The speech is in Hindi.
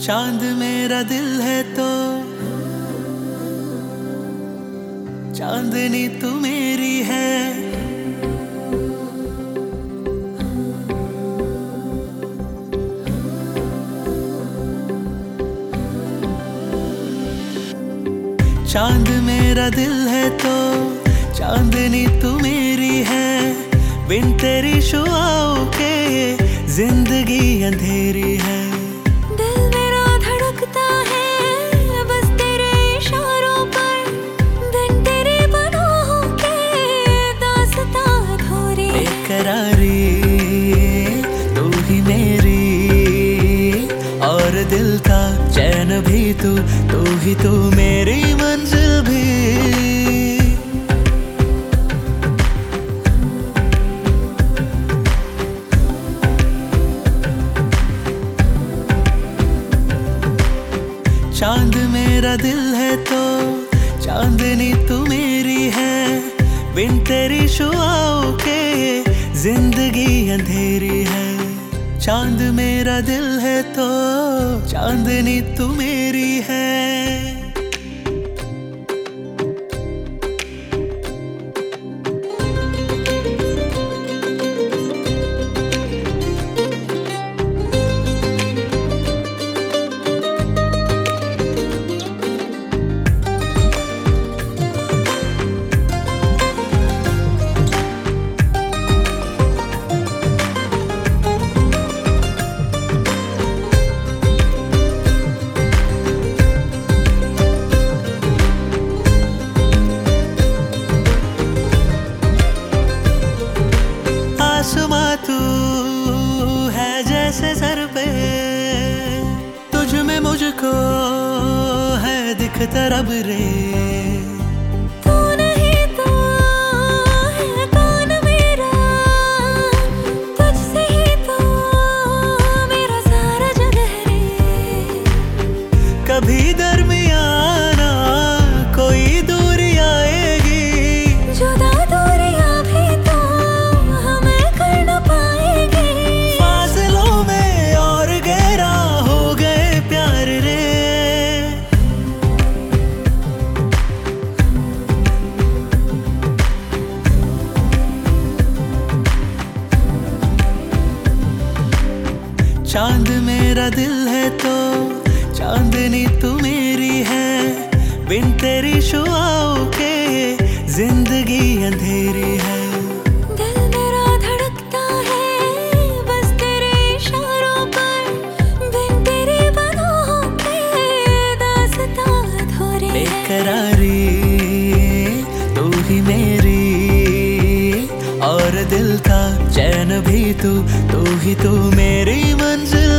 चाँद मेरा दिल है तो चांदनी तू मेरी है। चाँद मेरा दिल है तो चांदनी तू मेरी है। बिन तेरी शुआओं के ज़िंदगी अंधेरी है। दिल मेरा धड़कता है बस तेरे इशारों पर। दिन तेरे के दास्तां अधूरी। है। बेकरारी तू ही मेरी। और दिल का चैन भी तू तू ही तू मेरी। चाँद मेरा दिल है तो चांदनी तू मेरी है। बिन तेरी शुआओं के ज़िंदगी अंधेरी है। चाँद मेरा दिल है तो चांदनी तू मेरी है। दिखता रब रे। तू नहीं तो है कौन मेरा? तुझसे ही तो मेरा सारा जग है रे। कभी चाँद मेरा दिल है तो चांदनी तू मेरी है। बिन तेरी शुआओं के ज़िंदगी अंधेरी है। दिल और दिल का चैन भी तू तू ही तू मेरी मंजिल।